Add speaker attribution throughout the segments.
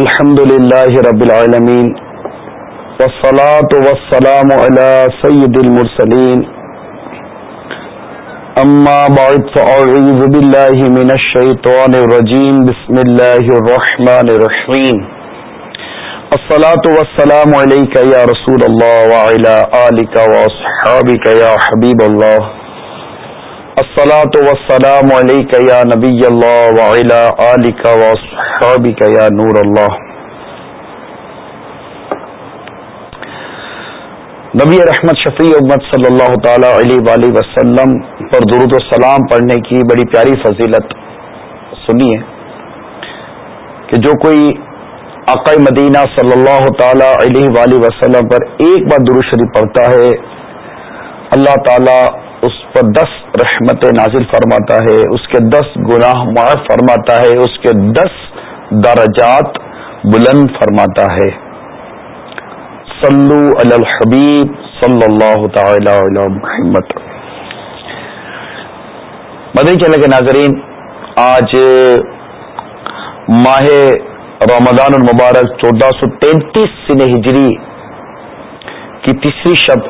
Speaker 1: الحمد لله رب العالمين والصلاة والسلام على سيد المرسلين أما بعد فأعوذ بالله من الشيطان الرجيم بسم الله الرحمن الرحيم الصلاة والسلام عليك يا رسول الله وعلى آلك وأصحابك يا حبيب الله الصلاة والسلام عليك يا نبي الله وعلى آلك وأصحابك يا نور الله. نبی رحمت شفیع امت صلی اللہ تعالی علیہ وآلہ وسلم پر درود و سلام پڑھنے کی بڑی پیاری فضیلت سنیے کہ جو کوئی عقائی مدینہ صلی اللہ تعالی علیہ وآلہ وسلم پر ایک بار درود شریف پڑھتا ہے، اللہ تعالی اس پر دس رحمت نازل فرماتا ہے، اس کے دس گناہ معاف فرماتا ہے، اس کے دس درجات بلند فرماتا ہے۔ صلو علی الحبیب صلی اللہ تعالی علی محمد۔ مدنی چلے کے ناظرین، آج ماہ رمضان المبارک چودہ سو تینتیس سن ہجری کی تیسری شب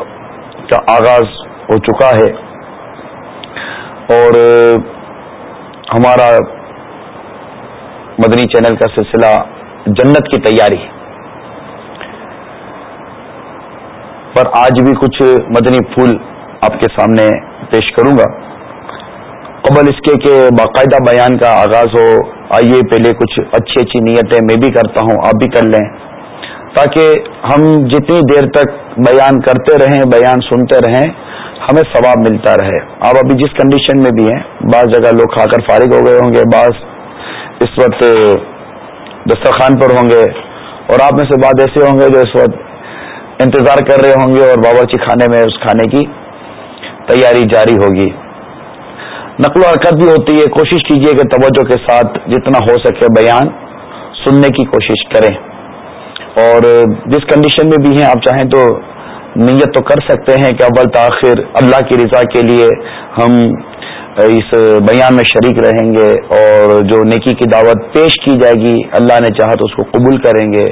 Speaker 1: کا آغاز ہو چکا ہے۔ اور ہمارا مدنی چینل کا سلسلہ جنت کی تیاری پر آج بھی کچھ مدنی پھول آپ کے سامنے پیش کروں گا۔ قبل اس کے کہ باقاعدہ بیان کا آغاز ہو، آئیے پہلے کچھ اچھی اچھی نیتیں میں بھی کرتا ہوں، آپ بھی کر لیں۔ تاکہ ہم جتنی دیر تک بیان کرتے رہیں، بیان سنتے رہیں ہمیں ثواب ملتا رہے۔ آپ ابھی جس کنڈیشن میں بھی ہیں، بعض جگہ لوگ کھا کر فارغ ہو گئے ہوں گے، بعض اس وقت دسترخوان پر ہوں گے۔ اور آپ میں سے بعض ایسے ہوں گے جو اس وقت انتظار کر رہے ہوں گے اور باورچی جی خانے میں، اس کھانے کی تیاری جاری ہوگی۔ نقل و حرکت بھی ہوتی ہے۔ کوشش کیجیے کہ توجہ کے ساتھ جتنا ہو سکے بیان سننے کی کوشش کریں۔ اور جس کنڈیشن میں بھی ہیں، آپ چاہیں تو نیت تو کر سکتے ہیں کہ اول تاخیر اللہ کی رضا کے لیے ہم اس بیان میں شریک رہیں گے اور جو نیکی کی دعوت پیش کی جائے گی، اللہ نے چاہا تو اس کو قبول کریں گے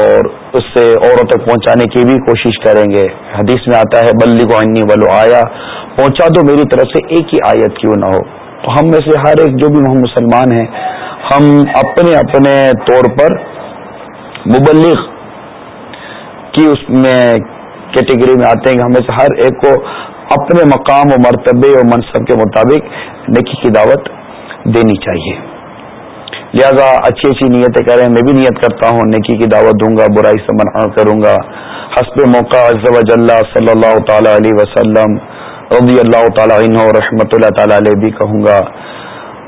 Speaker 1: اور اس سے اوروں تک پہنچانے کی بھی کوشش کریں گے۔ حدیث میں آتا ہے بلی کو انی ولو آیا۔ پہنچا دو میری طرف سے ایک ہی آیت، کیوں نہ ہو؟ تو ہم میں سے ہر ایک جو بھی ہم مسلمان ہیں، ہم اپنے اپنے طور پر مبلغ کی اس میں کیٹیگری میں آتے ہیں کہ ہمیں سے ہر ایک کو اپنے مقام و مرتبے اور منصب کے مطابق نیکی کی دعوت دینی چاہیے۔ لہذا اچھی اچھی نیتیں کریں، میں بھی نیت کرتا ہوں، نیکی کی دعوت دوں گا، برائی سے منع کروں گا۔ حسب موقع عزب اللہ صلی اللہ تعالی علیہ وسلم رضی اللہ تعالیٰ عنہ رحمۃ اللہ تعالی علیہ بھی کہوں گا۔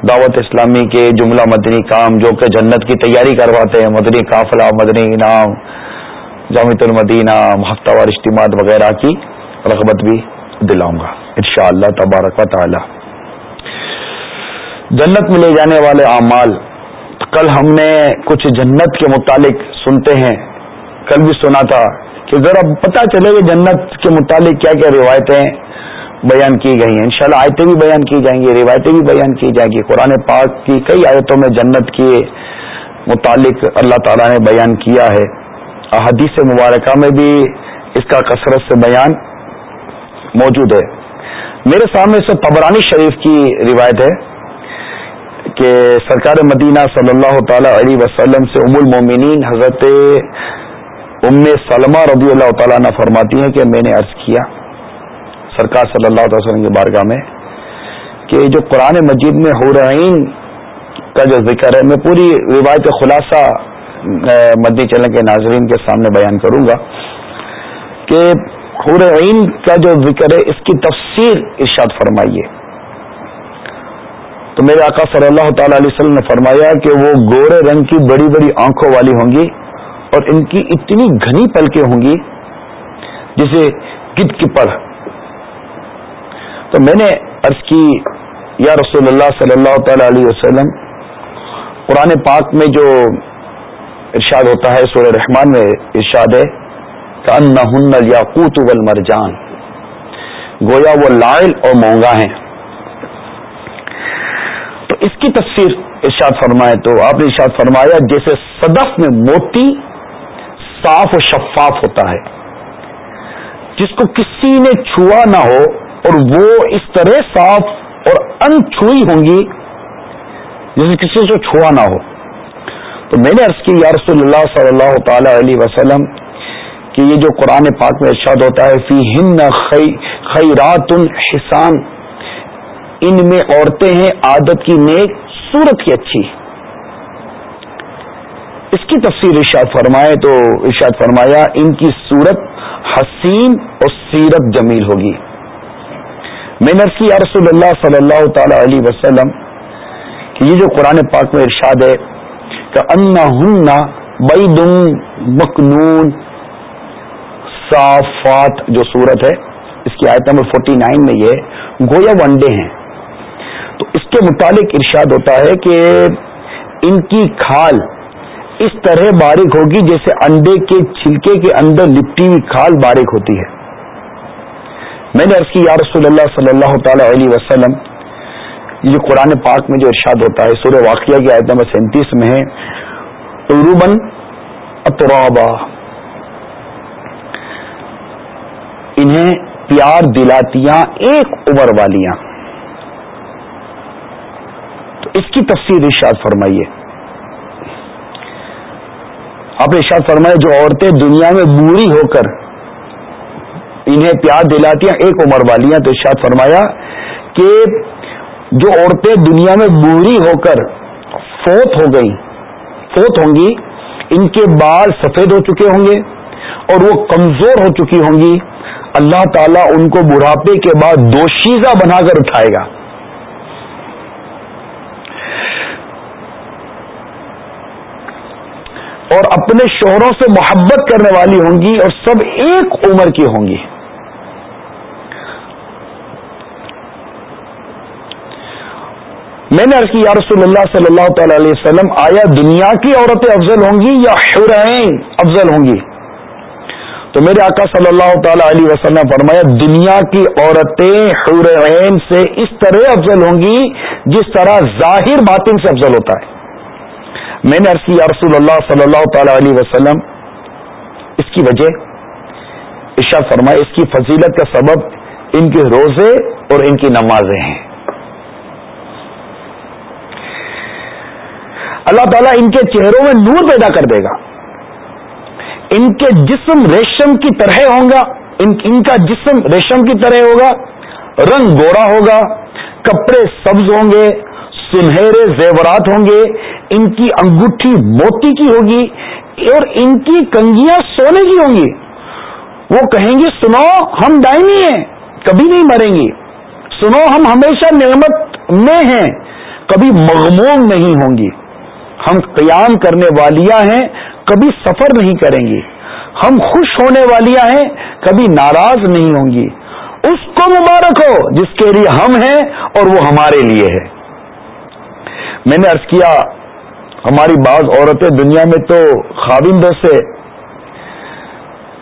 Speaker 1: دعوت اسلامی کے جملہ مدنی کام جو کہ جنت کی تیاری کرواتے ہیں، مدنی قافلہ، مدنی انعام جامع المدینہ ہفتہ وار اجتماعات وغیرہ کی رغبت بھی دلاؤں گا، انشاءاللہ اللہ تبارک و تعالی۔ جنت میں لے جانے والے اعمال، کل ہم نے کچھ جنت کے متعلق سنتے ہیں، کل بھی سنا تھا کہ ذرا پتہ چلے کہ جنت کے متعلق کیا کیا روایتیں بیان کی گئی ہیں۔ انشاءاللہ آیتیں بھی بیان کی جائیں گی، روایتیں بھی بیان کی جائیں گی۔ قرآن پاک کی کئی آیتوں میں جنت کے متعلق اللہ تعالیٰ نے بیان کیا ہے۔ احادیث مبارکہ میں بھی اس کا کثرت سے بیان موجود ہے۔ میرے سامنے سے پبرانی شریف کی روایت ہے کہ سرکار مدینہ صلی اللہ تعالی علیہ وسلم سے ام المومنین حضرت ام سلمہ رضی اللہ تعالیٰ نے فرماتی ہیں کہ میں نے عرض کیا سرکار صلی اللہ علیہ وسلم کی بارگاہ میں کہ جو قرآن مجید میں حورعین کا جو ذکر ہے، میں پوری روایت خلاصہ مدنی چلن کے ناظرین کے سامنے بیان کروں گا کہ حورعین کا جو ذکر ہے، اس کی تفسیر ارشاد فرمائیے۔ تو میرے آقا صلی اللہ تعالی علیہ وسلم نے فرمایا کہ وہ گورے رنگ کی بڑی بڑی آنکھوں والی ہوں گی اور ان کی اتنی گھنی پلکیں ہوں گی جسے گد کی پڑھ تو میں نے عرض کی، یا رسول اللہ صلی اللہ تعالی علیہ وسلم، قرآن پاک میں جو ارشاد ہوتا ہے سورہ رحمان میں ارشاد ہے کہ ان یاقوت والمرجان۔ گویا وہ لائل اور مونگا ہیں۔ اس کی تفسیر ارشاد فرمائے تو آپ نے ارشاد فرمایا جیسے صدف میں موتی صاف و شفاف ہوتا ہے۔ جس کو کسی نے چھوا نہ ہو اور وہ اس طرح صاف اور ان چھوئی ہوں گی جسے کسی سے چھوا نہ ہو۔ تو میں نے عرض کی، یا رسول اللہ صلی اللہ تعالی علیہ وسلم، کہ یہ جو قرآن پاک میں ارشاد ہوتا ہے، فی ہند خیرات الحسان ان میں عورتیں ہیں، عادت کی نیک، صورت کی اچھی۔ اس کی تفسیر ارشاد فرمائے تو ارشاد فرمایا، ان کی صورت حسین اور سیرت جمیل ہوگی۔ میں نرسی رسول اللہ صلی اللہ تعالی علیہ وسلم، کہ یہ جو قرآن پاک میں ارشاد ہے کہ ان بئی مکنون صافات جو صورت ہے، اس کی آیت نمبر فورٹی نائن میں یہ گویا ونڈے ہیں۔ تو اس کے متعلق ارشاد ہوتا ہے کہ ان کی کھال اس طرح باریک ہوگی جیسے انڈے کے چھلکے کے اندر لپٹی ہوئی کھال باریک ہوتی ہے۔ میں نے عرض کی، یا رسول اللہ صلی اللہ تعالی علیہ وسلم یہ قرآن پاک میں جو ارشاد ہوتا ہے، سورہ واقعہ کی آیت نمبر سینتیس میں ہے عروبن اطرابا، انہیں پیار دلاتیاں ایک عمر والیاں تو اس کی تفصیل ارشاد فرمائیے۔ آپ نے ارشاد فرمایا، جو عورتیں دنیا میں بوری ہو کر انہیں پیار دلاتی ہیں ایک عمر والی ہیں تو ارشاد فرمایا کہ جو عورتیں دنیا میں بوری ہو کر فوت ہو گئی، فوت ہوں گی، ان کے بال سفید ہو چکے ہوں گے اور وہ کمزور ہو چکی ہوں گی، اللہ تعالیٰ ان کو بڑھاپے کے بعد دوشیزہ بنا کر اٹھائے گا۔ اور اپنے شوہروں سے محبت کرنے والی ہوں گی اور سب ایک عمر کی ہوں گی۔ میں نے کی، یا رسول اللہ صلی اللہ تعالی علیہ وسلم، آیا دنیا کی عورتیں افضل ہوں گی یا حرین افضل ہوں گی؟ تو میرے آقا صلی اللہ تعالی علیہ وسلم فرمایا، دنیا کی عورتیں حرین سے اس طرح افضل ہوں گی جس طرح ظاہر باطن سے افضل ہوتا ہے۔ میں نے عرض یا رسول اللہ صلی اللہ تعالی علیہ وسلم، اس کی وجہ عشا فرمائے اس کی فضیلت کا سبب ان کے روزے اور ان کی نمازیں ہیں۔ اللہ تعالیٰ ان کے چہروں میں نور پیدا کر دے گا۔ ان کے جسم ریشم کی طرح ہوں گا۔ ان ان کا جسم ریشم کی طرح ہوگا۔ رنگ گورا ہوگا۔ کپڑے سبز ہوں گے۔ سنہرے زیورات ہوں گے۔ ان کی انگوٹھی موتی کی ہوگی۔ اور ان کی کنگیاں سونے کی ہوں گی۔ وہ کہیں گی سنو، ہم دائمی ہیں۔ کبھی نہیں مریں گی۔ سنو، ہم ہمیشہ نعمت میں ہیں۔ کبھی مغموم نہیں ہوں گی۔ ہم قیام کرنے والیاں ہیں، کبھی سفر نہیں کریں گی۔ ہم خوش ہونے والیاں ہیں، کبھی ناراض نہیں ہوں گی۔ اس کو مبارک ہو جس کے لیے ہم ہیں اور وہ ہمارے لیے ہے۔ میں نے ارض کیا، ہماری بعض عورتیں دنیا میں تو خاوندوں سے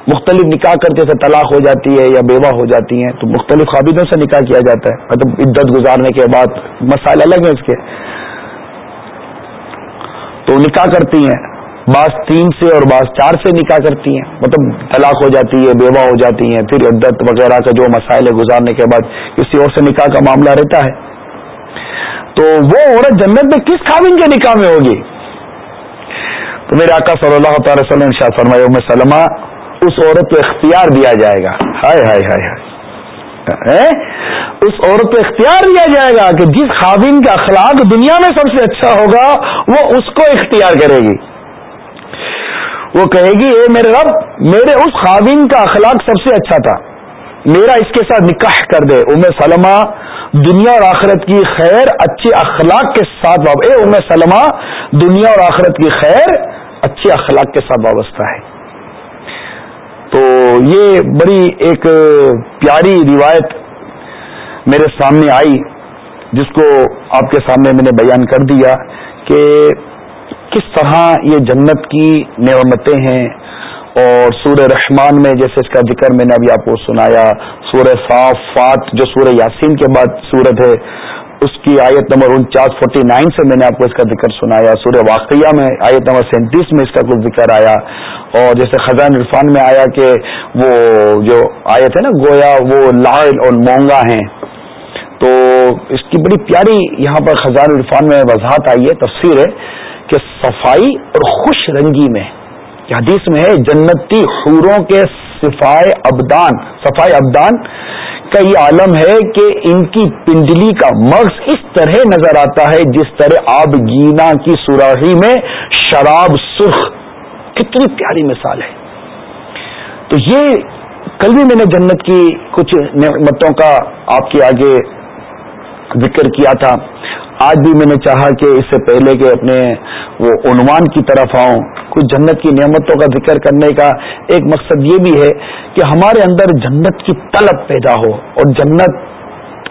Speaker 1: مختلف نکاح کرتے سے طلاق ہو جاتی ہے یا بیوہ ہو جاتی ہیں، تو مختلف خاوندوں سے نکاح کیا جاتا ہے۔ مطلب عدت گزارنے کے بعد مسائل الگ ہیں اس کے۔ تو نکاح کرتی ہیں۔ بعض تین سے اور بعض چار سے نکاح کرتی ہیں۔ مطلب طلاق ہو جاتی ہے، بیوہ ہو جاتی ہیں، پھر عدت وغیرہ کا جو مسائل ہے گزارنے کے بعد کسی اور سے نکاح کا معاملہ رہتا ہے۔ تو وہ عورت جنت میں کس خاوین کے نکاح میں ہوگی؟ تو میرے آقا صلی اللہ تعالی وسلم شاہ فرمائے میں سلمہ، اس عورت کو اختیار دیا جائے گا۔ ہائے ہائے ہائے ہائے۔ اس عورت کو اختیار دیا جائے گا کہ جس خاوین کا اخلاق دنیا میں سب سے اچھا ہوگا، وہ اس کو اختیار کرے گی۔ وہ کہے گی، اے میرے رب، میرے اس خاوین کا اخلاق سب سے اچھا تھا۔ میرا اس کے ساتھ نکاح کر دے۔ ام سلمہ، دنیا اور آخرت کی خیر، اچھے اخلاق کے ساتھ اے ام سلمہ، دنیا اور آخرت کی خیر، اچھے اخلاق کے ساتھ وابستہ ہے۔ تو یہ بڑی ایک پیاری روایت میرے سامنے آئی، جس کو آپ کے سامنے میں نے بیان کر دیا کہ کس طرح یہ جنت کی نعمتیں ہیں۔ اور سورہ رحمان میں جیسے اس کا ذکر میں نے ابھی آپ کو سنایا، سورہ صاف فات جو سورہ یاسین کے بعد سورت ہے اس کی آیت نمبر انچاس فورٹی نائن سے میں نے آپ کو اس کا ذکر سنایا، سورہ واقعہ میں آیت نمبر سینتیس میں اس کا کچھ ذکر آیا۔ اور جیسے خزان عرفان میں آیا کہ وہ جو آیت ہے نا، گویا وہ لال اور مونگا ہیں۔ تو اس کی بڑی پیاری یہاں پر خزان عرفان میں وضاحت آئی ہے، تفسیر ہے کہ صفائی اور خوش رنگی میں حدیث میں ہے، جنتی حوروں کے صفائے ابدان صفائی ابدان کا یہ عالم ہے کہ ان کی پنڈلی کا مغز اس طرح نظر آتا ہے جس طرح آب گینا کی سوراہی میں شراب سرخ. کتنی پیاری مثال ہے. تو یہ کل بھی میں نے جنت کی کچھ نعمتوں کا آپ کے آگے ذکر کیا تھا. آج بھی میں نے چاہا کہ اس سے پہلے کہ اپنے وہ عنوان کی طرف آؤں. کچھ جنت کی نعمتوں کا ذکر کرنے کا ایک مقصد یہ بھی ہے کہ ہمارے اندر جنت کی طلب پیدا ہو اور جنت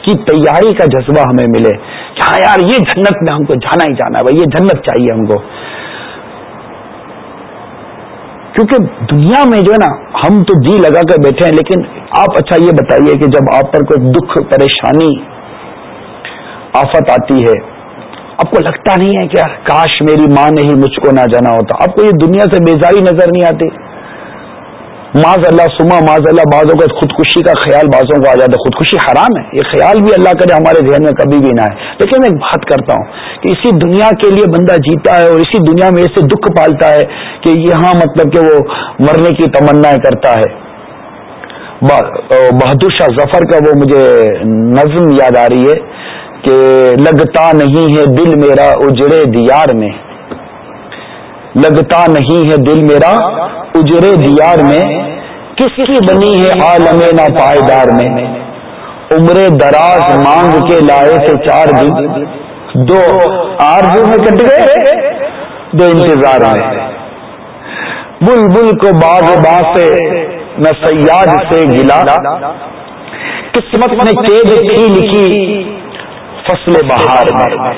Speaker 1: کی تیاری کا جذبہ ہمیں ملے کہ ہاں یار، یہ جنت میں ہم کو جانا ہی جانا ہے، بھائی، یہ جنت چاہیے ہم کو۔ کیونکہ دنیا میں جو ہے نا، ہم تو جی لگا کر بیٹھے ہیں، لیکن آپ اچھا یہ بتائیے کہ جب آپ پر کوئی دکھ، پریشانی، آفت آتی ہے آپ کو لگتا نہیں ہے کہ کاش میری ماں نے ہی مجھ کو نہ جانا ہوتا۔ آپ کو یہ دنیا سے بیزاری نظر نہیں آتی۔ معذ اللہ سما معذ اللہ بازوں کا خودکشی کا خیال بازوں کو آ جاتا ہے۔ خودکشی حرام ہے۔ یہ خیال بھی اللہ کرے ہمارے ذہن میں کبھی بھی نہ ہے لیکن میں ایک بات کرتا ہوں کہ اسی دنیا کے لیے بندہ جیتا ہے اور اسی دنیا میں ایسے دکھ پالتا ہے کہ یہاں مطلب کہ وہ مرنے کی تمنا کرتا ہے۔ بہادر شاہ ظفر کا وہ مجھے نظم یاد آ رہی ہے۔ کہ لگتا نہیں ہے دل میرا اجڑے دیار میں۔ لگتا نہیں ہے دل میرا اجڑے دیار میں۔ کس کی بنی ہے عالم نا پائیدار میں؟ عمر دراز مانگ کے لائے تھے چار دن۔ دو آرزو میں کٹ گئے، دو انتظار میں۔ بل بل کو باغ باغ سے نہ سیاد سے گلا۔ قسمت نے تیز تھی لکھی فصل بہار میں۔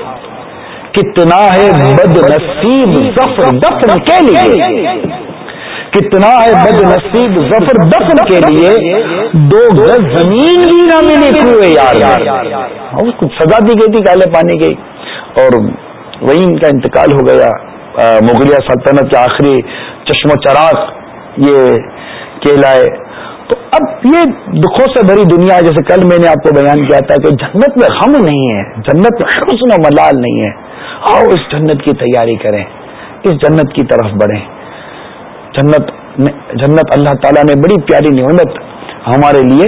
Speaker 1: کتنا ہے بد نصیب ظفر دفن کے لیے۔ کتنا ہے بد نصیب ظفر دفن کے لیے۔ دو گز زمین بھی نہ ملی ہوئے یار۔ ہاں، کچھ سزا دی گئی تھی کالے پانی کی۔ اور وہی ان کا انتقال ہو گیا مغلیہ سلطنت کے آخری چشم و چراغ یہ کیلائے تو اب یہ دکھوں سے بھری دنیا جیسے کل میں نے آپ کو بیان کیا تھا کہ جنت میں غم نہیں ہے، جنت میں حسن و ملال نہیں ہے۔ آؤ اس جنت کی تیاری کریں، اس جنت کی طرف بڑھیں۔ جنت جنت اللہ تعالیٰ نے بڑی پیاری نعمت ہمارے لیے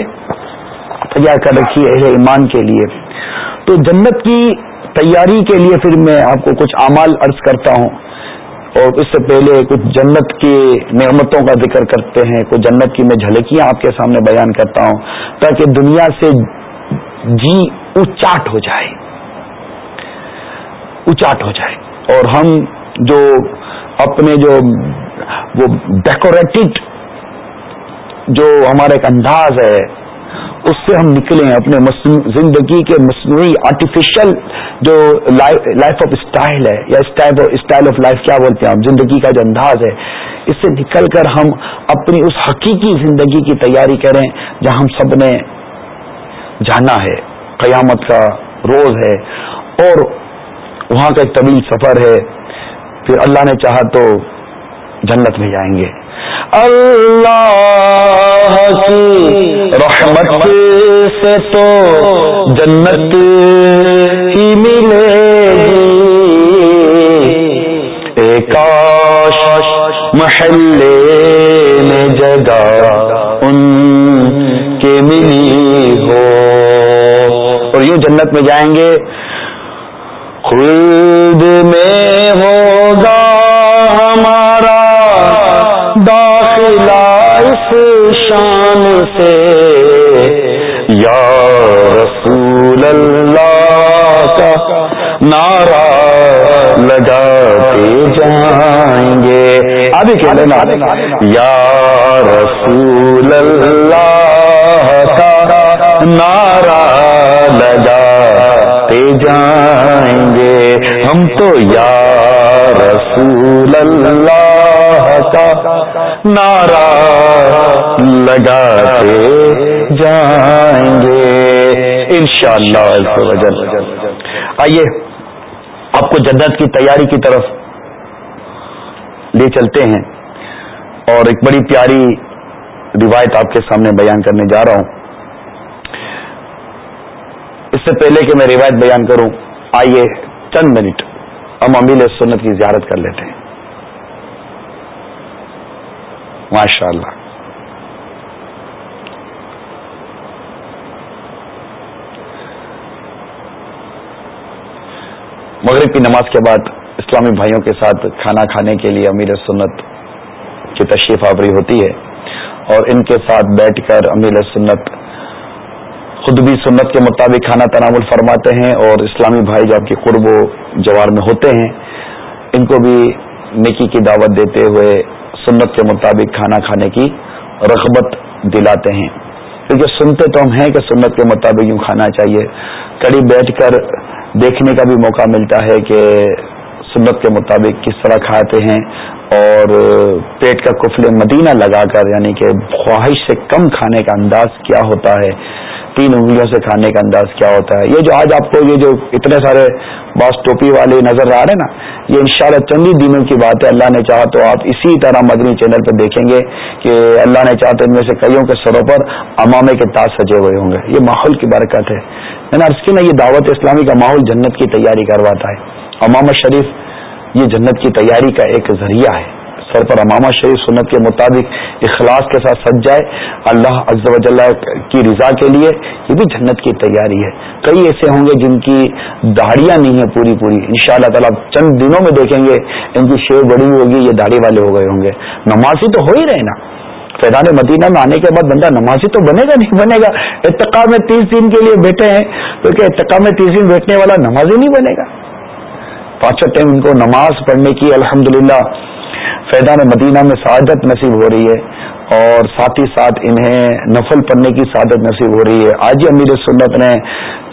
Speaker 1: تیار کر رکھی ہے ایمان کے لیے۔ تو جنت کی تیاری کے لیے پھر میں آپ کو کچھ اعمال عرض کرتا ہوں۔ اور اس سے پہلے کچھ جنت کی نعمتوں کا ذکر کرتے ہیں، کچھ جنت کی میں جھلکیاں آپ کے سامنے بیان کرتا ہوں تاکہ دنیا سے جی اچاٹ ہو جائے۔ اچاٹ ہو جائے۔ اور ہم جو اپنے جو وہ ڈیکوریٹڈ جو ہمارا ایک انداز ہے اس سے ہم نکلیں اپنے زندگی کے مصنوعی آرٹیفیشل جو لائف آف اسٹائل ہے، یا اسٹائل آف لائف کیا بولتے ہیں ہم؟ زندگی کا جو انداز ہے۔ اس سے نکل کر ہم اپنی اس حقیقی زندگی کی تیاری کریں جہاں ہم سب نے جانا ہے۔ قیامت کا روز ہے اور وہاں کا ایک طویل سفر ہے۔ پھر اللہ نے چاہا تو جنت میں جائیں گے۔ اللہ کی رحمت سے تو جنت ہی ملے ایک محلے میں جگہ ان کے ملی ہو۔ اور یوں جنت میں جائیں گے۔ خود میں ہوگا شان سے۔ یا رسول اللہ کا نعرہ لگاتے جائیں گے۔ ابھی کہہ لینا یا رسول اللہ کا نعرہ لگاتے جائیں گے۔ ہم تو یا رسول اللہ کا نعرہ لگاتے جائیں گے انشاءاللہ شاء اللہ آئیے، آپ کو جدت کی تیاری کی طرف لے چلتے ہیں اور ایک بڑی پیاری روایت آپ کے سامنے بیان کرنے جا رہا ہوں۔ اس سے پہلے کہ میں روایت بیان کروں، آئیے چند منٹ ہم امیل سنت کی زیارت کر لیتے ہیں۔ ماشاء اللہ مغرب کی نماز کے بعد اسلامی بھائیوں کے ساتھ کھانا کھانے کے لیے امیر سنت کی تشریف آوری ہوتی ہے اور ان کے ساتھ بیٹھ کر امیر سنت خود بھی سنت کے مطابق کھانا تنامل فرماتے ہیں اور اسلامی بھائی جو آپ کے قرب و جوار میں ہوتے ہیں، ان کو بھی نکی کی دعوت دیتے ہوئے سنت کے مطابق کھانا کھانے کی رغبت دلاتے ہیں۔ کیونکہ سنتے تو ہم ہیں کہ سنت کے مطابق یوں کھانا چاہیے۔ کڑی بیٹھ کر دیکھنے کا بھی موقع ملتا ہے کہ سنت کے مطابق کس طرح کھاتے ہیں۔ اور پیٹ کا کفل مدینہ لگا کر یعنی کہ خواہش سے کم کھانے کا انداز کیا ہوتا ہے۔ تین انگلیوں سے کھانے کا انداز کیا ہوتا ہے۔ یہ جو آج آپ کو یہ جو اتنے سارے باس ٹوپی والے نظر آ رہے ہیں نا، یہ انشاءاللہ شاء چند ہی دنوں کی بات ہے۔ اللہ نے چاہا تو آپ اسی طرح مدنی چینل پہ دیکھیں گے کہ اللہ نے چاہا تو ان میں سے کئیوں کے سروں پر امامے کے تاج سجے ہوئے ہوں گے۔ یہ ماحول کی برکت ہے۔ میں نے عرض کی نا، یہ دعوت اسلامی کا ماحول جنت کی تیاری کرواتا ہے۔ امام شریف یہ جنت کی تیاری کا ایک ذریعہ ہے۔ سر پر امامہ شریف سنت کے مطابق اخلاص کے ساتھ سج جائے، اللہ عز و جل کی رضا کے لیے یہ بھی جنت کی تیاری ہے۔ کئی ایسے ہوں گے جن کی داڑیاں نہیں ہیں پوری پوری۔ ان شاء اللہ تعالیٰ چند دنوں میں دیکھیں گے ان کی شیر بڑی ہوگی، یہ داڑھی والے ہو گئے ہوں گے۔ نمازی تو ہو ہی رہے نا۔ فیضان مدینہ میں آنے کے بعد بندہ نمازی تو بنے گا، نہیں بنے گا؟ اتقا میں تیس دن کے لیے بیٹھے ہیں، تو کیا اتقا میں تیس دن بیٹھنے والا نمازی نہیں بنے گا؟ پانچوں ٹائم ان کو نماز پڑھنے کی الحمدللہ فیضان مدینہ میں سعادت نصیب ہو رہی ہے۔ اور ساتھ ہی ساتھ انہیں نفل پڑھنے کی سعادت نصیب ہو رہی ہے۔ آج بھی امیر سنت نے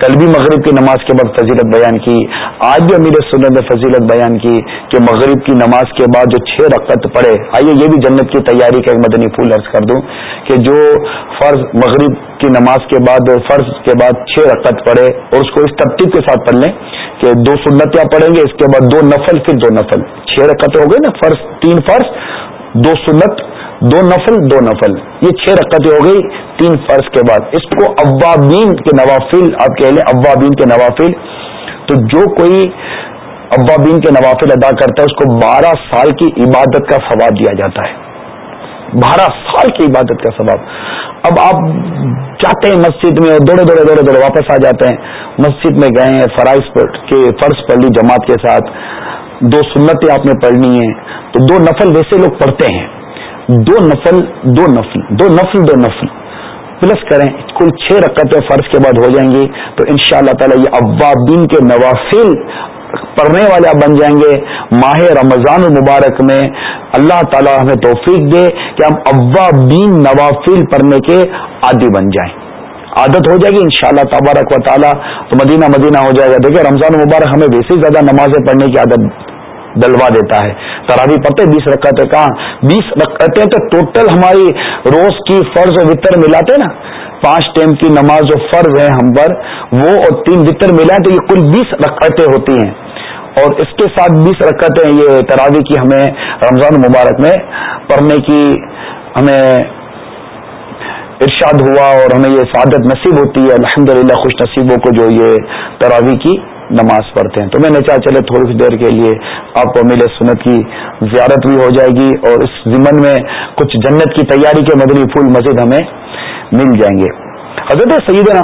Speaker 1: کل بھی مغرب کی نماز کے بعد فضیلت بیان کی۔ آج بھی امیر سنت نے فضیلت بیان کی کہ مغرب کی نماز کے بعد جو چھ رقط پڑھے۔ آئیے یہ بھی جنت کی تیاری کا ایک مدنی پھول عرض کر دوں کہ جو فرض مغرب کی نماز کے بعد، فرض کے بعد چھ رقط پڑھے اور اس کو اس ترتیب کے ساتھ پڑھ لیں کہ دو سنتیاں پڑھیں گے، اس کے بعد دو نفل، پھر دو نفل۔ چھ رقط ہو گئے نا، فرض، تین فرض، دو سنت دو نفل دو نفل۔ یہ چھ رقطیں ہو گئی، تین فرض کے بعد۔ اس کو اوابین کے نوافل، آپ کہہ لیں اوابین کے نوافل۔ تو جو کوئی اوابین کے نوافل ادا کرتا ہے، اس کو بارہ سال کی عبادت کا ثواب دیا جاتا ہے۔ بارہ سال کی عبادت کا ثواب۔ اب آپ جاتے ہیں مسجد میں، دوڑے دوڑے دوڑے دوڑے، واپس آ جاتے ہیں۔ مسجد میں گئے ہیں، فرائض کے فرض پڑھ لی جماعت کے ساتھ۔ دو سنتیں آپ نے پڑھنی ہیں۔ تو دو نفل ویسے لوگ پڑھتے ہیں۔ دو نفل دو نفل دو نفل دو نفل۔ پلس کریں، کل چھ رقطیں فرض کے بعد ہو جائیں گی، تو ان شاء اللہ تعالیٰ یہ اوابین کے نوافل پڑھنے والے آپ بن جائیں گے۔ ماہ رمضان المبارک میں اللہ تعالیٰ ہمیں توفیق دے کہ ہم اوابین نوافل پڑھنے کے عادی بن جائیں۔ عادت ہو جائے گی ان شاء اللہ تبارک و تعالیٰ، تو مدینہ مدینہ ہو جائے گا۔ دیکھیں، رمضان مبارک ہمیں ویسے زیادہ نمازیں پڑھنے کی عادت ڈلوا دیتا ہے۔ تراوی پڑھتے بیس رکعتیں کہاں؟ بیس رکعتیں تو ٹوٹل ہماری روز کی فرض و وطر ملاتے نا۔ پانچ ٹائم کی نماز جو فرض ہے ہم پر، وہ اور تین وطر ملائیں تو یہ کل بیس رکعتیں ہوتی ہیں۔ اور اس کے ساتھ بیس رکعتیں یہ تراوی کی ہمیں رمضان مبارک میں پڑھنے کی ہمیں ارشاد ہوا اور ہمیں یہ سعادت نصیب ہوتی ہے۔ الحمدللہ، خوش نصیبوں کو جو یہ تراوی کی نماز پڑھتے ہیں۔ تو میں نے چاہ چلے تھوڑی سی دیر کے لیے آپ کو میل سنت کی زیارت بھی ہو جائے گی اور اس ضمن میں کچھ جنت کی تیاری کے مدنی پھول مزید ہمیں مل جائیں گے۔ حضرت سیدنا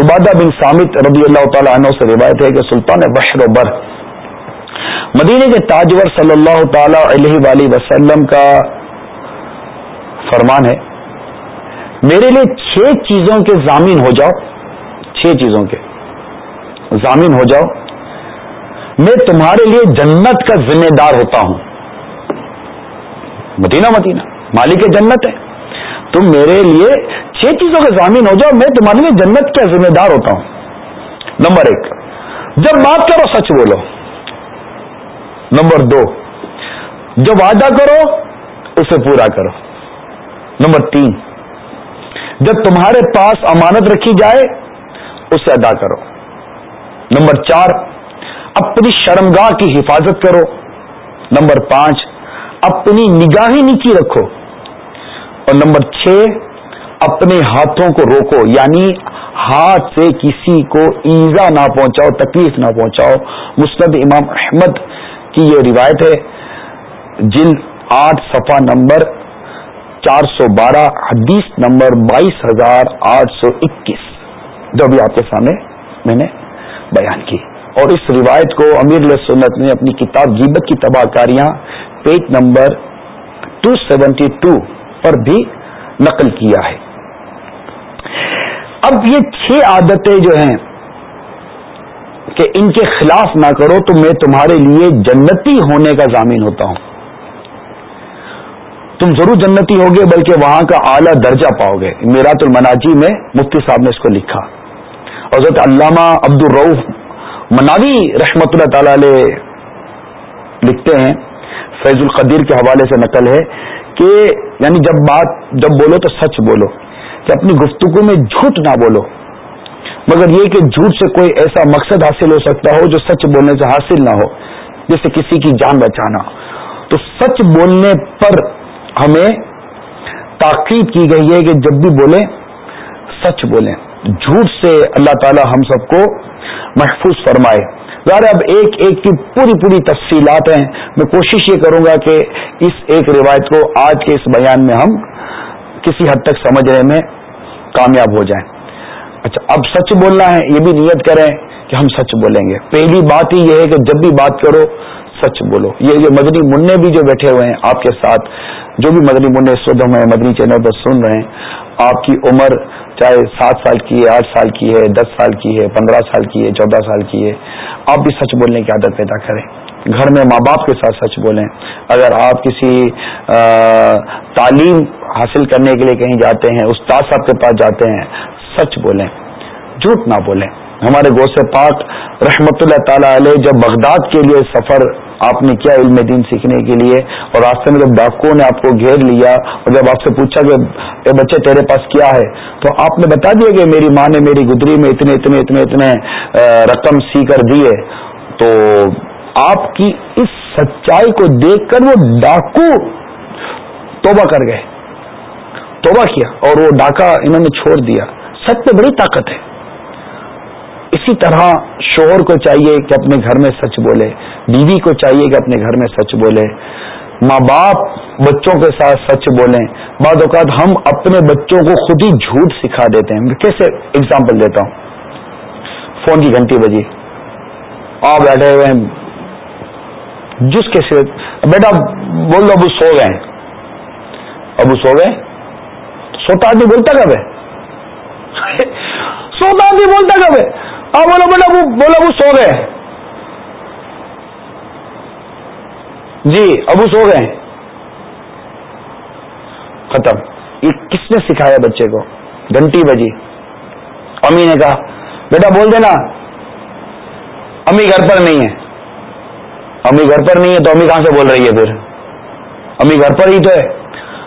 Speaker 1: عبادہ بن سامت رضی اللہ تعالیٰ عنہ سے روایت ہے کہ سلطان بشر و بر مدینہ کے تاجور صلی اللہ تعالی علیہ وآلہ وسلم کا فرمان ہے، میرے لیے چھ چیزوں کے ضامین ہو جاؤ، چھ چیزوں کے۔ ضامین ہو جاؤ۔ میں تمہارے لیے جنت کا ذمہ دار ہوتا ہوں۔ مدینہ مدینہ۔ مالک جنت ہے۔ تم میرے لیے چھ چیزوں کے ضامین ہو جاؤ، میں تمہارے لیے جنت کا ذمہ دار ہوتا ہوں۔ نمبر ایک، جب بات کرو، سچ بولو۔ نمبر دو، جب وعدہ کرو، اسے پورا کرو۔ نمبر تین، جب تمہارے پاس امانت رکھی جائے، اسے ادا کرو۔ نمبر چار، اپنی شرمگاہ کی حفاظت کرو۔ نمبر پانچ، اپنی نگاہیں نیچی رکھو۔ اور نمبر چھ، اپنے ہاتھوں کو روکو یعنی ہاتھ سے کسی کو ایزا نہ پہنچاؤ، تکلیف نہ پہنچاؤ۔ مسند امام احمد کی یہ روایت ہے جن آٹھ، صفحہ نمبر چار سو بارہ، حدیث نمبر بائیس ہزار آٹھ سو اکیس۔ جو بھی آپ کے سامنے میں نے بیان کی۔ اور اس روایت کو امیر سنت نے اپنی کتاب جیبت کی تباہ کاریاں، page number two seventy two پر بھی نقل کیا ہے۔ اب یہ چھ عادتیں جو ہیں کہ ان کے خلاف نہ کرو تو میں تمہارے لیے جنتی ہونے کا ضامین ہوتا ہوں۔ تم ضرور جنتی ہوگے بلکہ وہاں کا اعلیٰ درجہ پاؤ گے۔ میرات المناجی میں مفتی صاحب نے اس کو لکھا۔ حضرت علامہ عبد الروف مناوی رحمت اللہ تعالی علیہ لکھتے ہیں، فیض القدیر کے حوالے سے نقل ہے کہ یعنی جب بات، جب بولو تو سچ بولو، کہ اپنی گفتگو میں جھوٹ نہ بولو۔ مگر یہ کہ جھوٹ سے کوئی ایسا مقصد حاصل ہو سکتا ہو جو سچ بولنے سے حاصل نہ ہو جیسے کسی کی جان بچانا تو سچ بولنے پر ہمیں تاکید کی گئی ہے کہ جب بھی بولیں، سچ بولیں۔ جھوٹ سے اللہ تعالی ہم سب کو محفوظ فرمائے۔ ظاہر اب ایک ایک کی پوری پوری تفصیلات ہیں۔ میں کوشش یہ کروں گا کہ اس ایک روایت کو آج کے اس بیان میں ہم کسی حد تک سمجھنے میں کامیاب ہو جائیں۔ اچھا اب سچ بولنا ہے، یہ بھی نیت کریں کہ ہم سچ بولیں گے۔ پہلی بات ہی یہ ہے کہ جب بھی بات کرو، سچ بولو۔ یہ جو مدنی منع بھی جو بیٹھے ہوئے ہیں آپ کے ساتھ، جو بھی مدنی منع اس وقت ہمیں مدنی چینل پر سن رہے ہیں، آپ کی عمر چاہے سات سال کی ہے، آٹھ سال کی ہے، دس سال کی ہے، پندرہ سال کی ہے، چودہ سال کی ہے، آپ بھی سچ بولنے کی عادت پیدا کریں۔ گھر میں ماں باپ کے ساتھ سچ بولیں۔ اگر آپ کسی تعلیم حاصل کرنے کے لیے کہیں جاتے ہیں استاد صاحب کے پاس جاتے ہیں، سچ بولیں۔ جھوٹ نہ بولیں۔ ہمارے گوسے پاک رحمت اللہ تعالی علیہ جب بغداد کے لیے سفر آپ نے کیا علم دین سیکھنے کے لیے اور راستے میں جب ڈاکو نے آپ کو گھیر لیا اور جب آپ سے پوچھا کہ اے بچے تیرے پاس کیا ہے، تو آپ نے بتا دیا کہ میری ماں نے میری گدری میں اتنے اتنے اتنے اتنے رقم سی کر دی ہے۔ تو آپ کی اس سچائی کو دیکھ کر وہ ڈاکو توبہ کر گئے، توبہ کیا اور وہ ڈاکہ انہوں نے چھوڑ دیا۔ سچ میں بڑی طاقت ہے۔ اسی طرح شوہر کو چاہیے کہ اپنے گھر میں سچ بولے، بیوی کو چاہیے کہ اپنے گھر میں سچ بولے۔ ماں باپ بچوں کے ساتھ سچ بولیں۔ بعض اوقات ہم اپنے بچوں کو خود ہی جھوٹ سکھا دیتے ہیں۔ کیسے اگزامپل دیتا ہوں؟ فون کی گھنٹی بجی۔ آپ بیٹھے ہوئے ہیں۔ جس کے ساتھ بیٹا، بول دو، ابو سو گئے ابو سو گئے؟ سوتا آدمی بولتا کب ہے؟ سوتا آدمی بولتا کب ہے؟ ہاں بولو بولو ابو بولو ابو سو گئے۔ جی ابو سو گئے۔ ختم۔ یہ کس نے سکھایا بچے کو؟ گھنٹی بجی۔ امی نے کہا، بیٹا بول دینا، امی گھر پر نہیں ہے۔ امی گھر پر نہیں ہے تو امی کہاں سے بول رہی ہے پھر؟ امی گھر پر ہی تو ہے۔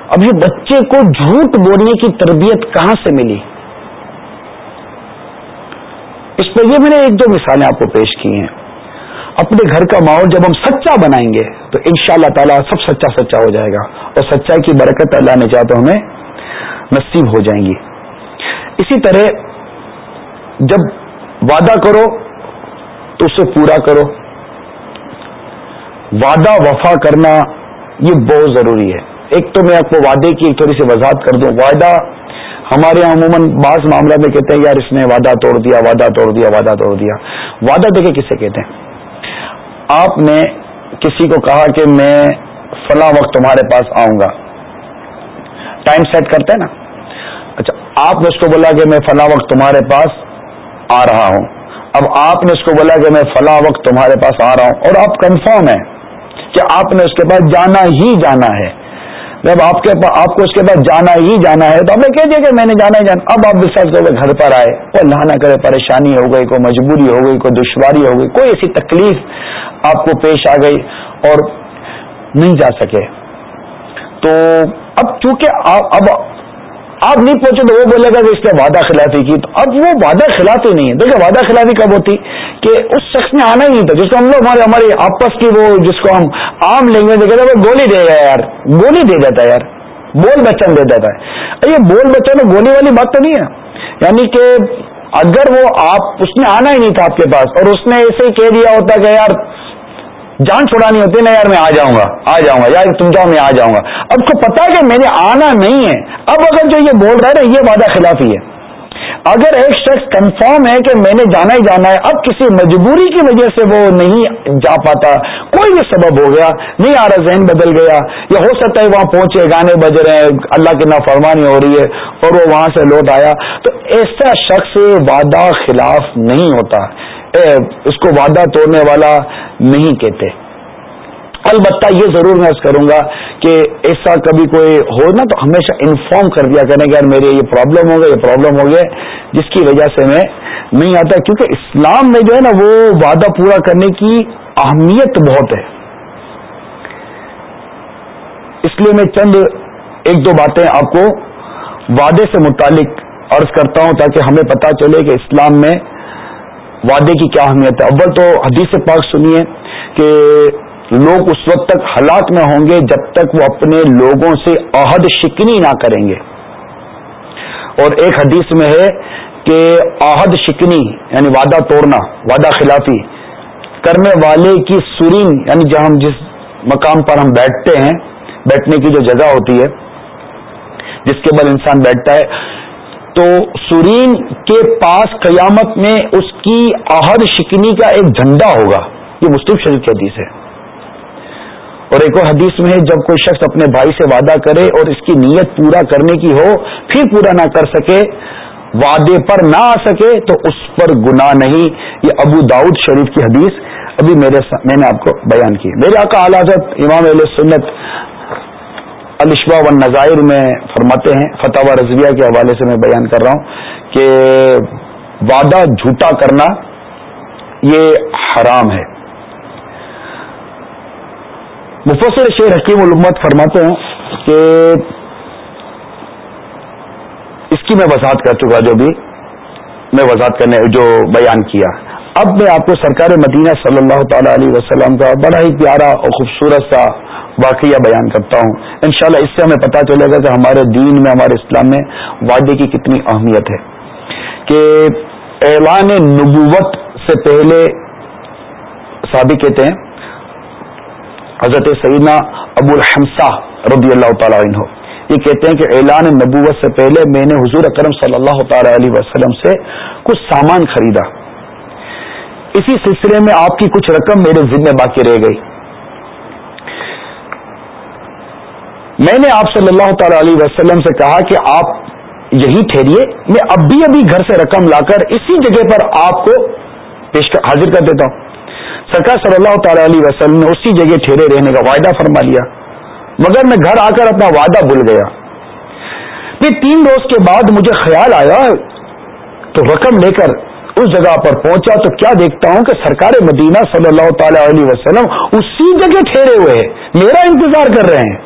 Speaker 1: اب یہ بچے کو جھوٹ بولنے کی تربیت کہاں سے ملی؟ اس پہ یہ میں نے ایک دو مثالیں آپ کو پیش کی ہیں۔ اپنے گھر کا ماحول جب ہم سچا بنائیں گے تو ان شاء اللہ تعالیٰ سب سچا سچا ہو جائے گا اور سچائی کی برکت اللہ نے چاہ تو ہمیں نصیب ہو جائیں گی۔ اسی طرح جب وعدہ کرو تو اسے پورا کرو۔ وعدہ وفا کرنا یہ بہت ضروری ہے۔ ایک تو میں آپ کو وعدے کی ایک تھوڑی سی وضاحت کر دوں۔ وعدہ ہمارے یہاں عموماً بعض معاملہ میں کہتے ہیں، یار اس نے وعدہ توڑ دیا، وعدہ توڑ دیا، وعدہ توڑ دیا۔ وعدہ دیکھے کسے کہتے ہیں۔ آپ نے کسی کو کہا کہ میں فلاں وقت تمہارے پاس آؤں گا۔ ٹائم سیٹ کرتے ہیں نا؟ اچھا آپ نے اس کو بولا کہ میں فلاں وقت تمہارے پاس آ رہا ہوں۔ اب آپ نے اس کو بولا کہ میں فلاں وقت تمہارے پاس آ رہا ہوں۔ اور آپ کنفرم ہیں کہ آپ نے اس کے پاس جانا ہی جانا ہے۔ جب آپ کے آپ کو اس کے بعد جانا ہی جانا ہے تو آپ نے کہہ دیا کہ میں نے جانا ہی جانا۔ اب آپ وشواس کرو گھر پر آئے۔ وہ اللہ نہ کرے، پریشانی ہو گئی، کوئی مجبوری ہو گئی، کوئی دشواری ہو گئی، کوئی ایسی تکلیف آپ کو پیش آ گئی اور نہیں جا سکے۔ تو اب چونکہ اب آپ نہیں پہنچے تو وہ بولے گا کہ اس نے وعدہ خلافی کی تو اب وہ وعدہ خلافی نہیں ہے۔ دیکھیں وعدہ خلافی کب ہوتی؟ کہ اس شخص نے آنا ہی نہیں تھا، جس کو ہم لوگ ہمارے ہماری آپس کی وہ جس کو ہم عام لینگویج کہتے ہیں، وہ گولی دے گا یار۔ گولی دے دیتا ہے یار۔ بول بچن دے دیتا ہے۔ یہ بول بچن گولی والی بات تو نہیں ہے۔ یعنی کہ اگر وہ آپ اس نے آنا ہی نہیں تھا آپ کے پاس اور اس نے ایسے ہی کہہ دیا ہوتا کہ یار جان چھڑانی ہوتی ہے نا یار میں آ جاؤں گا، آ جاؤں گا، یار تم جاؤ، میں آ جاؤں گا۔ اب کو پتا ہے کہ میں نے آنا نہیں ہے۔ اب اگر جو یہ بول رہا ہے نا، یہ وعدہ خلافی ہے۔ اگر ایک شخص کنفرم ہے کہ میں نے جانا ہی جانا ہے، اب کسی مجبوری کی وجہ سے وہ نہیں جا پاتا، کوئی بھی سبب ہو گیا، نہیں آ رہا، ذہن بدل گیا، یا ہو سکتا ہے وہاں پہنچے، گانے بج رہے ہیں، اللہ کی نافرمانی ہو رہی ہے، اور وہ وہاں سے لوٹ آیا۔ تو ایسا شخص وعدہ خلاف نہیں ہوتا۔ اس کو وعدہ توڑنے والا نہیں کہتے۔ البتہ یہ ضرور میں کروں گا کہ ایسا کبھی کوئی ہو نا تو ہمیشہ انفارم کر دیا کریں کہ یار میرے یہ پرابلم ہو گیا یہ پرابلم ہو گیا جس کی وجہ سے میں نہیں آتا۔ کیونکہ اسلام میں جو ہے نا وہ وعدہ پورا کرنے کی اہمیت بہت ہے۔ اس لیے میں چند، ایک دو باتیں آپ کو وعدے سے متعلق عرض کرتا ہوں تاکہ ہمیں پتا چلے کہ اسلام میں وعدے کی کیا اہمیت ہے؟ اول تو حدیث پاک سنیے کہ لوگ اس وقت تک حالات میں ہوں گے جب تک وہ اپنے لوگوں سے عہد شکنی نہ کریں گے۔ اور ایک حدیث میں ہے کہ عہد شکنی یعنی وعدہ توڑنا، وعدہ خلافی کرنے والے کی سرین یعنی جہاں ہم جس مقام پر ہم بیٹھتے ہیں، بیٹھنے کی جو جگہ ہوتی ہے، جس کے بعد انسان بیٹھتا ہے تو سرین کے پاس قیامت میں اس کی عہد شکنی کا ایک جھنڈا ہوگا۔ یہ مسلم شریف کی حدیث ہے۔ اور ایک اور حدیث میں ہے، جب کوئی شخص اپنے بھائی سے وعدہ کرے اور اس کی نیت پورا کرنے کی ہو، پھر پورا نہ کر سکے، وعدے پر نہ آ سکے، تو اس پر گناہ نہیں۔ یہ ابو داؤد شریف کی حدیث۔ ابھی میرے میں نے آپ کو بیان کی۔ میرے آقا حضرت امام علیہ سنت الشبا و نظائر میں فرماتے ہیں فتح و رضویہ کے حوالے سے میں بیان کر رہا ہوں کہ وعدہ جھوٹا کرنا یہ حرام ہے۔ مفسر شیر حکیم الامت فرماتے ہیں کہ اس کی میں وضاحت کر چکا جو بھی میں وضاحت کرنے جو بیان کیا۔ اب میں آپ کو سرکار مدینہ صلی اللہ تعالی علیہ وسلم کا بڑا ہی پیارا اور خوبصورت سا واقعہ بیان کرتا ہوں۔ انشاءاللہ اس سے ہمیں پتہ چلے گا کہ ہمارے دین میں، ہمارے اسلام میں وعدے کی کتنی اہمیت ہے۔ کہ اعلان نبوت سے پہلے صحابی کہتے ہیں، حضرت سیدنا ابو الحمسہ رضی اللہ تعالیٰ عنہ۔ یہ کہتے ہیں کہ اعلان نبوت سے پہلے میں نے حضور اکرم صلی اللہ تعالی علیہ وسلم سے کچھ سامان خریدا۔ اسی سلسلے میں آپ کی کچھ رقم میرے ذمہ باقی رہ گئی۔ میں نے آپ صلی اللہ تعالی علیہ وسلم سے کہا کہ آپ یہی ٹھہریے، میں اب بھی ابھی گھر سے رقم لا کر اسی جگہ پر آپ کو پیش حاضر کر دیتا ہوں۔ سرکار صلی اللہ تعالی علیہ وسلم نے اسی جگہ ٹھہرے رہنے کا وعدہ فرما لیا، مگر میں گھر آ کر اپنا وعدہ بھول گیا۔ پھر تین روز کے بعد مجھے خیال آیا تو رقم لے کر اس جگہ پر پہنچا تو کیا دیکھتا ہوں کہ سرکار مدینہ صلی اللہ تعالی علیہ وسلم اسی جگہ ٹھہرے ہوئے ہیں۔ میرا انتظار کر رہے ہیں۔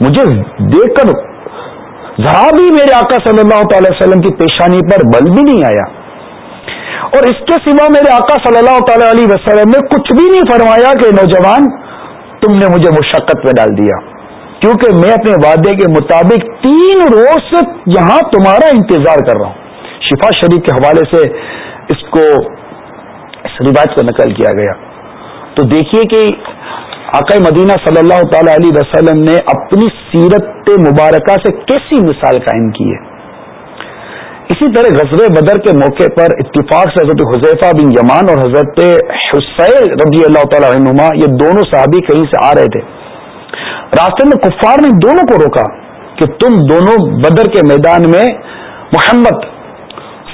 Speaker 1: مجھے دیکھ کر ذرا بھی میرے آقا صلی اللہ تعالی وسلم کی پیشانی پر بل بھی نہیں آیا۔ اور اس کے سوا میرے آقا صلی اللہ تعالی علیہ وسلم نے کچھ بھی نہیں فرمایا کہ نوجوان، تم نے مجھے مشقت میں ڈال دیا۔ کیونکہ میں اپنے وعدے کے مطابق تین روز سے یہاں تمہارا انتظار کر رہا ہوں۔ شفا شریف کے حوالے سے اس کو اس روایت کو نقل کیا گیا۔ تو دیکھیے کہ آقا مدینہ صلی اللہ تعالی علیہ وسلم نے اپنی سیرت مبارکہ سے کیسی مثال قائم کی ہے؟ اسی طرح غزل بدر کے موقع پر اتفاق سے حضرت حضیفہ بن یمان اور حضرت حسین رضی اللہ تعالی عنما یہ دونوں صحابی کہیں سے آ رہے تھے۔ راستے میں کفار نے دونوں کو روکا کہ تم دونوں بدر کے میدان میں محمد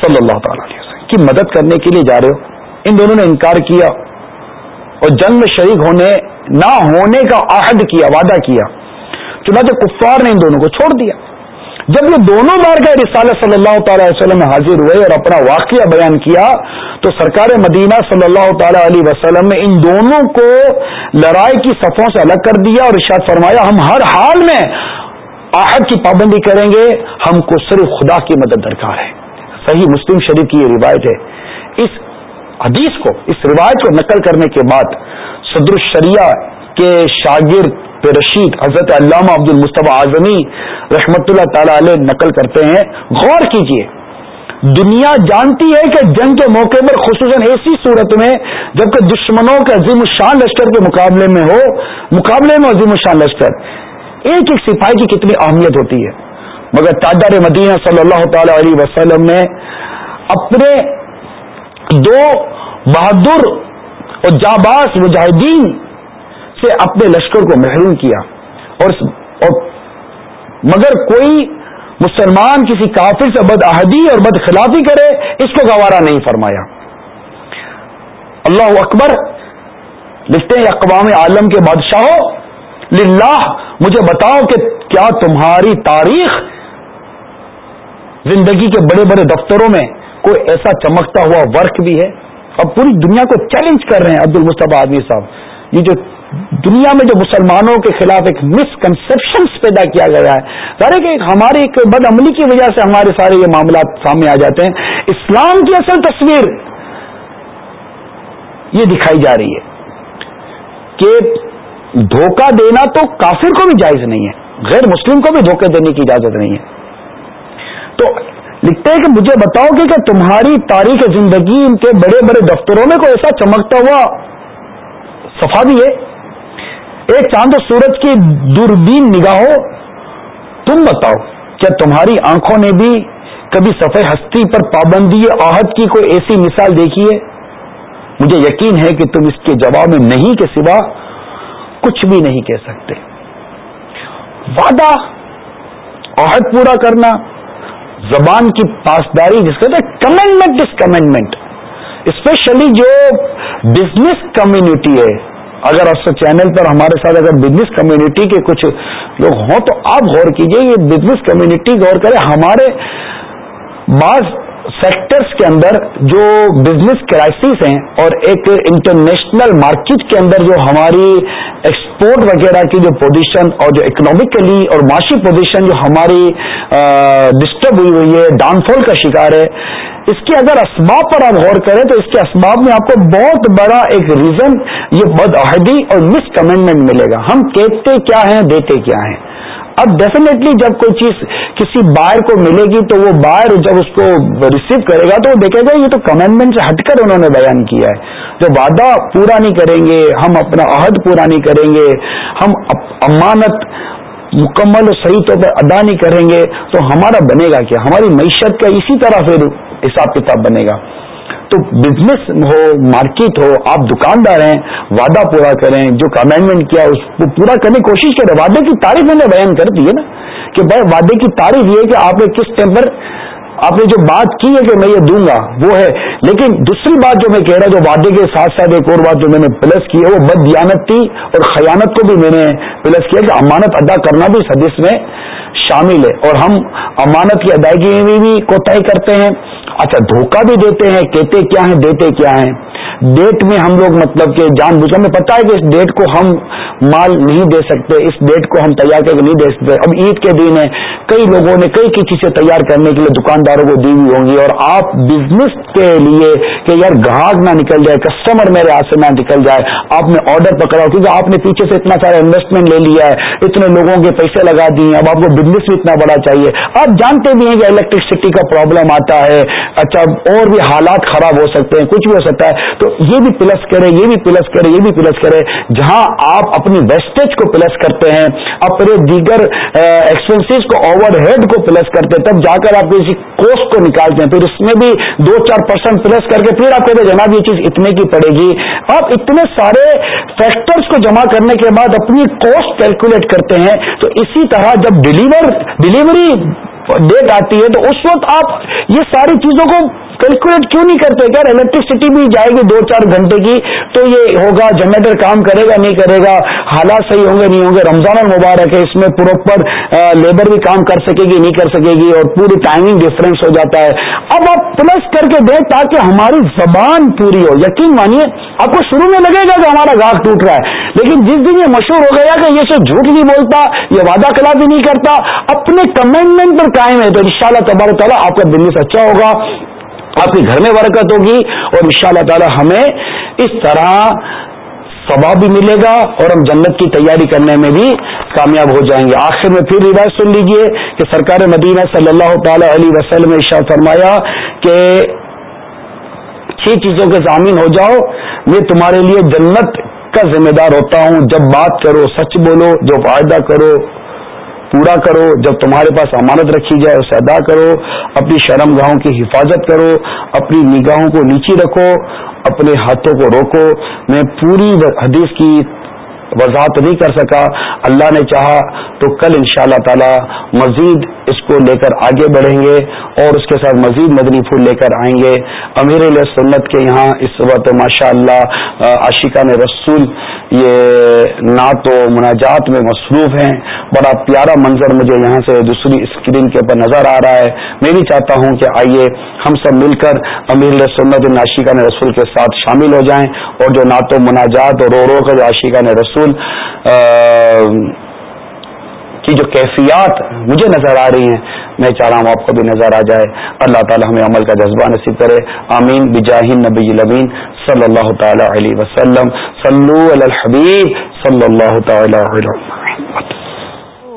Speaker 1: صلی اللہ تعالی علیہ وسلم، کی مدد کرنے کے لیے جا رہے ہو۔ ان دونوں نے انکار کیا اور جنگ میں شریک ہونے، نہ ہونے کا عہد کیا، وعدہ کیا۔ چنانچہ کفار نے ان دونوں کو چھوڑ دیا۔ جب یہ دونوں بار گئے رسالہ صلی اللہ تعالی وسلم میں حاضر ہوئے اور اپنا واقعہ بیان کیا، تو سرکار مدینہ صلی اللہ تعالی علیہ وسلم نے ان دونوں کو لڑائی کی صفوں سے الگ کر دیا اور ارشاد فرمایا، ہم ہر حال میں آہد کی پابندی کریں گے، ہم کو صرف خدا کی مدد درکار ہے۔ صحیح مسلم شریف کی یہ روایت ہے۔ اس حدیث کو، اس روایت کو نقل کرنے کے بعد صدر الشریعہ کے شاگرد رشید حضرت علامہ عبد المصطفیٰ اعظمی رحمت اللہ تعالی علیہ نقل کرتے ہیں۔ غور کیجیے، دنیا جانتی ہے کہ جنگ کے موقع پر خصوصاً ایسی صورت میں جبکہ دشمنوں کے عظیم الشان لشکر کے مقابلے میں ہو، مقابلے میں عظیم الشان لشکر، ایک ایک سپاہی کی کتنی اہمیت ہوتی ہے۔ مگر تاجدار مدینہ صلی اللہ تعالی علیہ وسلم نے اپنے دو بہادر اور جاباز مجاہدین سے اپنے لشکر کو محروم کیا اور مگر کوئی مسلمان کسی کافر سے بد عہدی اور بد خلافی کرے، اس کو گوارا نہیں فرمایا۔ اللہ اکبر، لکھتے ہیں، اقوام عالم کے بادشاہوں، للہ، مجھے بتاؤ کہ کیا تمہاری تاریخ زندگی کے بڑے بڑے دفتروں میں کوئی ایسا چمکتا ہوا ورک بھی ہے؟ اب پوری دنیا کو چیلنج کر رہے ہیں عبد المصطفیٰ آدمی صاحب۔ یہ جو دنیا میں جو مسلمانوں کے خلاف ایک مسکنسپشن پیدا کیا گیا ہے۔ ظاہر کہ ہماری ایک بد عملی کی وجہ سے ہمارے سارے یہ معاملات سامنے آ جاتے ہیں۔ اسلام کی اصل تصویر یہ دکھائی جا رہی ہے کہ دھوکہ دینا تو کافر کو بھی جائز نہیں ہے، غیر مسلم کو بھی دھوکے دینے کی اجازت نہیں ہے۔ تو لکھتے ہیں کہ مجھے بتاؤ کہ کیا تمہاری تاریخ زندگی ان کے بڑے بڑے دفتروں میں کوئی ایسا چمکتا ہوا صفا بھی ہے؟ ایک چاند و سورج کی دوربین نگاہو تم بتاؤ، کیا تمہاری آنکھوں نے بھی کبھی سفید ہستی پر پابندی آہت کی کوئی ایسی مثال دیکھی ہے؟ مجھے یقین ہے کہ تم اس کے جواب میں نہیں کے سوا کچھ بھی نہیں کہہ سکتے۔ وعدہ عہد پورا کرنا زبان کی پاسداری جس کہتے ہیں کمینڈمنٹ از کمینڈمنٹ اسپیشلی جو بزنس کمیونٹی ہے، اگر اس چینل پر ہمارے ساتھ اگر بزنس کمیونٹی کے کچھ لوگ ہوں تو آپ غور کیجیے، یہ بزنس کمیونٹی غور کرے، ہمارے بعض سیکٹرز کے اندر جو بزنس کرائسس ہیں اور ایک انٹرنیشنل مارکیٹ کے اندر جو ہماری ایکسپورٹ وغیرہ کی جو پوزیشن اور جو اکنامکلی اور معاشی پوزیشن جو ہماری ڈسٹرب ہوئی ہوئی ہے ڈاؤن فال کا شکار ہے، اس کے اگر اسباب پر آپ غور کریں تو اس کے اسباب میں آپ کو بہت بڑا ایک ریزن یہ بد عہدی اور مس کمنٹمنٹ ملے گا۔ ہم کہتے کیا ہیں، دیتے کیا ہیں۔ اب ڈیفینیٹلی جب کوئی چیز کسی بائر کو ملے گی تو وہ بائر جب اس کو ریسیو کرے گا تو وہ دیکھے گا یہ تو کمنٹمنٹ سے ہٹ کر انہوں نے بیان کیا ہے۔ جب وعدہ پورا نہیں کریں گے، ہم اپنا عہد پورا نہیں کریں گے، ہم امانت مکمل اور صحیح طور پر ادا نہیں کریں گے، تو ہمارا بنے گا کیا؟ ہماری معیشت کا اسی طرح پھر حساب کتاب بنے گا۔ تو بزنس ہو مارکیٹ ہو، آپ دکاندار ہیں، وعدہ پورا کریں، جو کمینڈمنٹ کیا، اس کو پورا کرنے کی کوشش کریں۔ وعدے کی تعریف میں نے بیان کر دی ہے نا کہ بھائی وعدے کی تعریف یہ کہ آپ نے کس ٹائم پر آپ نے جو بات کی ہے کہ میں یہ دوں گا، وہ ہے۔ لیکن دوسری بات جو میں کہہ رہا جو وعدے کے ساتھ ساتھ ایک اور بات جو میں نے پلس کی ہے، وہ بد دیانت تھی اور خیانت کو بھی میں نے پلس کیا کہ امانت ادا کرنا بھی حدیث میں شامل ہے۔ اور ہم امانت کی ادائیگی میں بھی کوتاہی کرتے ہیں۔ اچھا دھوکہ بھی دیتے ہیں، کہتے کیا ہیں، دیتے کیا ہیں؟ ڈیٹ میں ہم لوگ مطلب کہ جان بوجھ ہمیں پتا ہے کہ اس ڈیٹ کو ہم مال نہیں دے سکتے، اس ڈیٹ کو ہم تیار کر کے نہیں دے سکتے۔ اب عید کے دن ہے، کئی لوگوں نے کئی کئی چیزیں تیار کرنے کے لیے دکانداروں کو دی ہوئی ہوں گی اور آپ بزنس کے لیے کہ یار گاہک نہ نکل جائے کسٹمر میرے ہاتھ سے نہ نکل جائے، آپ نے آرڈر پکڑا، کیونکہ آپ نے پیچھے سے اتنا سارا انویسٹمنٹ لے لیا ہے، اتنے لوگوں کے پیسے لگا دیے اب آپ کو بزنس بھی اتنا بڑا چاہیے۔ آپ جانتے بھی ہیں کہ الیکٹریسٹی کا پرابلم آتا ہے اچھا اور بھی حالات خراب ہو سکتے ہیں، کچھ بھی ہو سکتا ہے، تو یہ بھی پلس کرے، یہ بھی پلس کرے، یہ بھی پلس کرے۔ جہاں آپ اپنی ویسٹیج کو پلس کرتے ہیں، اپنے دیگر ایکسپینسیز کو اوور ہیڈ کو پلس کرتے ہیں، تب جا کر آپ کسی کوسٹ کو نکالتے ہیں۔ پھر اس میں بھی دو چار پرسینٹ پلس کر کے پھر آپ کہتے ہیں، جناب یہ چیز اتنے کی پڑے گی۔ آپ اتنے سارے فیکٹرز کو جمع کرنے کے بعد اپنی کوسٹ کیلکولیٹ کرتے ہیں۔ تو اسی طرح جب ڈلیور ڈلیوری ڈیٹ آتی ہے، تو اس وقت آپ یہ ساری چیزوں کو کیلکولیٹ کیوں نہیں کرتے؟ کیا الیکٹریسٹی بھی جائے گی دو چار گھنٹے کی، تو یہ ہوگا جنریٹر کام کرے گا، نہیں کرے گا، حالات صحیح ہوں گے، نہیں ہوں گے، رمضان المبارک ہے، اس میں پروپر لیبر بھی کام کر سکے گی، نہیں کر سکے گی، اور پوری ٹائمنگ ڈفرینس ہو جاتا ہے۔ اب آپ پلس کر کے دیں تاکہ ہماری زبان پوری ہو۔ یقین مانیے، آپ کو شروع میں لگے گا کہ ہمارا گاہک ٹوٹ رہا ہے، لیکن جس دن یہ مشہور ہو گیا کہ یہ صرف جھوٹ نہیں بولتا، یہ وعدہ خلافی نہیں کرتا، اپنے کمنٹمنٹ پر قائم ہے، تو ان شاء اللہ تبار تعالیٰ آپ کا بزنس اچھا ہوگا۔ آپ کے گھر میں برکت ہوگی اور ان شاء اللہ تعالی ہمیں اس طرح ثواب بھی ملے گا اور ہم جنت کی تیاری کرنے میں بھی کامیاب ہو جائیں گے۔ آخر میں پھر روایت سن لیجیے کہ سرکار مدینہ صلی اللہ تعالی علیہ وسلم نے فرمایا کہ چھ چیزوں کے ضامین ہو جاؤ، میں تمہارے لیے جنت کا ذمہ دار ہوتا ہوں۔ جب بات کرو، سچ بولو، جو فائدہ کرو پورا کرو، جب تمہارے پاس امانت رکھی جائے اسے ادا کرو، اپنی شرم گاہوں کی حفاظت کرو، اپنی نگاہوں کو نیچی رکھو، اپنے ہاتھوں کو روکو۔ میں پوری حدیث کی وضاحت نہیں کر سکا۔ اللہ نے چاہا تو کل ان شاء اللہ تعالی مزید اس کو لے کر آگے بڑھیں گے اور اس کے ساتھ مزید مدنی پھول لے کر آئیں گے۔ امیر علیہ سنت کے یہاں اس وقت ماشاء اللہ عاشقہ رسول یہ نعت و مناجات میں مصروف ہیں۔ بڑا پیارا منظر مجھے یہاں سے دوسری اسکرین کے اوپر نظر آ رہا ہے۔ میں بھی چاہتا ہوں کہ آئیے ہم سب مل کر امیر سنت عاشقہ رسول کے ساتھ شامل ہو جائیں اور جو نعت و مناجات اور رو رو کا جو عاشقہ رسول کی جو کیفیات مجھے نظر آ رہی ہیں، میں چاہ رہا ہوں آپ کو بھی نظر آ جائے۔ اللہ تعالی ہمیں عمل کا جذبہ نصیب کرے۔ آمین۔ بجاہ نبی الامین صلی اللہ تعالی علیہ وسلم۔ صلو علی الحبیب صلی اللہ تعالی علیہ